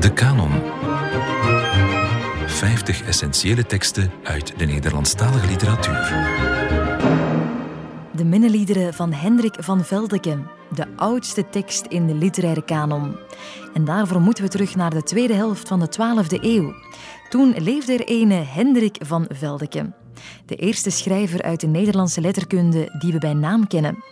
De Canon. 50 essentiële teksten uit de Nederlandstalige literatuur. De minneliederen van Hendrik van Veldeke, de oudste tekst in de literaire kanon. En daarvoor moeten we terug naar de tweede helft van de 12e eeuw. Toen leefde er ene Hendrik van Veldeke, de eerste schrijver uit de Nederlandse letterkunde die we bij naam kennen.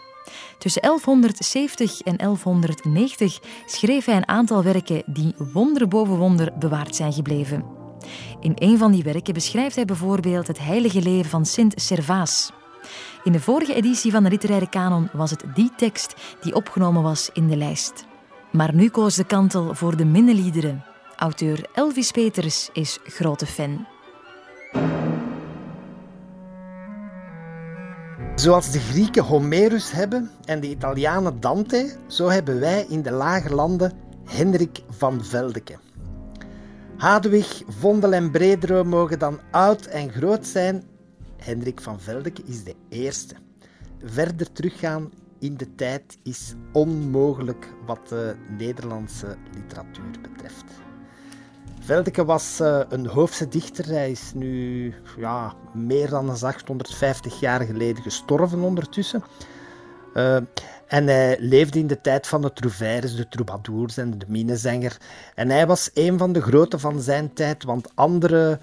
Tussen 1170 en 1190 schreef hij een aantal werken die wonder boven wonder bewaard zijn gebleven. In een van die werken beschrijft hij bijvoorbeeld het heilige leven van Sint Servaas. In de vorige editie van de literaire kanon was het die tekst die opgenomen was in de lijst. Maar nu koos de kantel voor de minneliederen. Auteur Elvis Peters is grote fan. Zoals de Grieken Homerus hebben en de Italianen Dante, zo hebben wij in de lage landen Hendrik van Veldeke. Hadewig, Vondel en Bredero mogen dan oud en groot zijn. Hendrik van Veldeke is de eerste. Verder teruggaan in de tijd is onmogelijk wat de Nederlandse literatuur betreft. Veldeke was uh, een hoofdse dichter. Hij is nu ja, meer dan 850 jaar geleden gestorven ondertussen. Uh, en hij leefde in de tijd van de Trouvères, de troubadours en de minnezanger. En hij was een van de grote van zijn tijd, want andere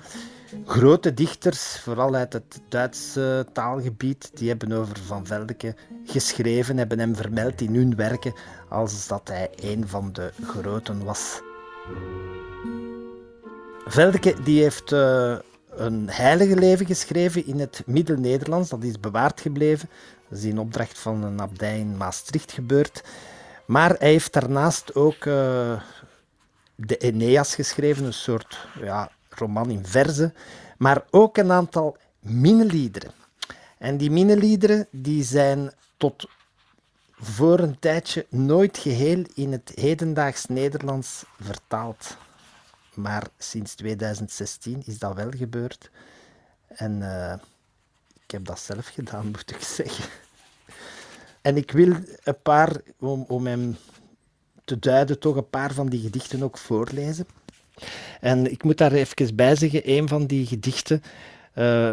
grote dichters, vooral uit het Duitse taalgebied, die hebben over Van Veldeke geschreven, hebben hem vermeld in hun werken als dat hij een van de groten was. Veldeke die heeft uh, een heilige leven geschreven in het Middel-Nederlands. Dat is bewaard gebleven. Dat is in opdracht van een abdij in Maastricht gebeurd. Maar hij heeft daarnaast ook uh, de Eneas geschreven, een soort ja, roman in verzen. Maar ook een aantal minneliederen. En die minneliederen die zijn tot voor een tijdje nooit geheel in het hedendaags Nederlands vertaald. Maar sinds 2016 is dat wel gebeurd. En uh, ik heb dat zelf gedaan, moet ik zeggen. En ik wil een paar, om, om hem te duiden, toch een paar van die gedichten ook voorlezen. En ik moet daar even bij zeggen, een van die gedichten, uh,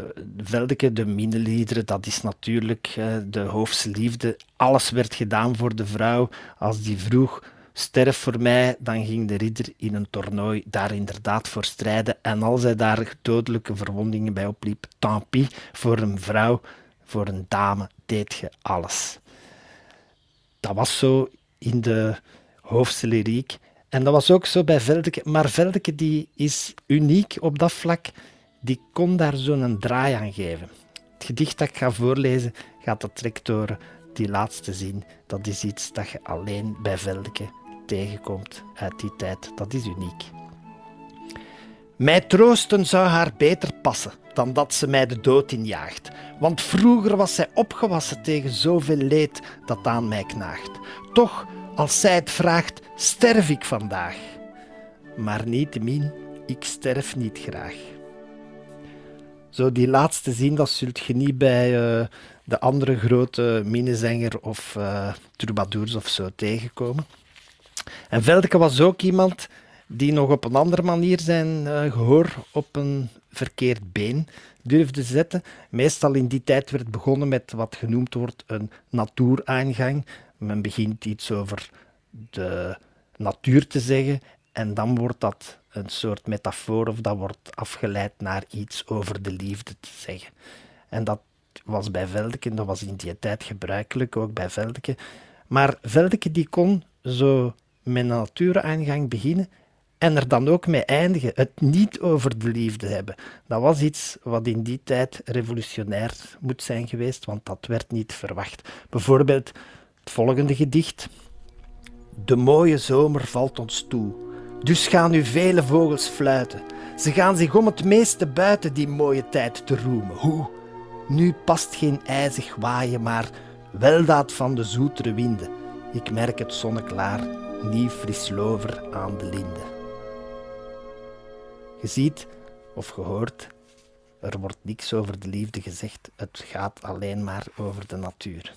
de minneliederen, dat is natuurlijk uh, de hoofdsliefde. Alles werd gedaan voor de vrouw. Als die vroeg, sterf voor mij, dan ging de ridder in een toernooi daar inderdaad voor strijden. En als hij daar dodelijke verwondingen bij opliep, tant voor een vrouw, voor een dame deed je alles. Dat was zo in de hoofdse lyriek. En dat was ook zo bij Veldeke. Maar Veldeke die is uniek op dat vlak. Die kon daar zo'n draai aan geven. Het gedicht dat ik ga voorlezen gaat dat trekt die laatste zin. Dat is iets dat je alleen bij Veldeke tegenkomt uit die tijd. Dat is uniek. Mij troosten zou haar beter passen dan dat ze mij de dood injaagt. Want vroeger was zij opgewassen tegen zoveel leed dat aan mij knaagt. Toch, als zij het vraagt, sterf ik vandaag. Maar niettemin, ik sterf niet graag. Zo die laatste zin, dat zult je niet bij uh, de andere grote minnezanger of uh, troubadours of zo tegenkomen. En Veldeke was ook iemand die nog op een andere manier zijn uh, gehoor op een verkeerd been durfde zetten. Meestal in die tijd werd begonnen met wat genoemd wordt een natuuraangang. Men begint iets over de natuur te zeggen en dan wordt dat een soort metafoor of dat wordt afgeleid naar iets over de liefde te zeggen. En dat was bij Veldeke, dat was in die tijd gebruikelijk, ook bij Veldeke. Maar Veldeke die kon zo met een natuuraangang beginnen en er dan ook mee eindigen. Het niet over de liefde hebben. Dat was iets wat in die tijd revolutionair moet zijn geweest, want dat werd niet verwacht. Bijvoorbeeld het volgende gedicht. De mooie zomer valt ons toe. Dus gaan nu vele vogels fluiten. Ze gaan zich om het meeste buiten die mooie tijd te roemen. Hoe? Nu past geen ijzig waaien, maar weldaad van de zoetere winden. Ik merk het zonneklaar, nieuw frislover aan de linde. Je ziet of gehoord, er wordt niks over de liefde gezegd. Het gaat alleen maar over de natuur.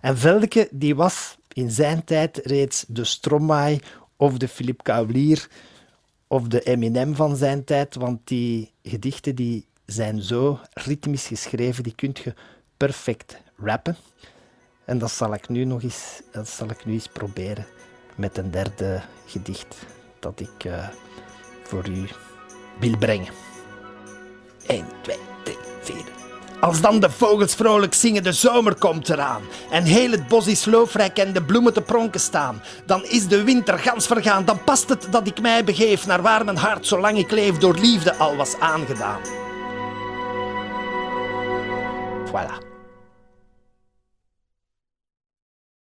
En Veldeke die was in zijn tijd reeds de Stromae of de Philippe Cavalier of de Eminem van zijn tijd, want die gedichten die zijn zo ritmisch geschreven, die kun je perfect rappen. En dat zal ik nu nog eens, dat zal ik nu eens proberen met een derde gedicht dat ik uh, voor u wil brengen. 1, 2, 3, 4. Als dan de vogels vrolijk zingen, de zomer komt eraan. En heel het bos is loofrijk en de bloemen te pronken staan. Dan is de winter gans vergaan, dan past het dat ik mij begeef naar waar mijn hart, zolang ik leef, door liefde al was aangedaan. Voilà.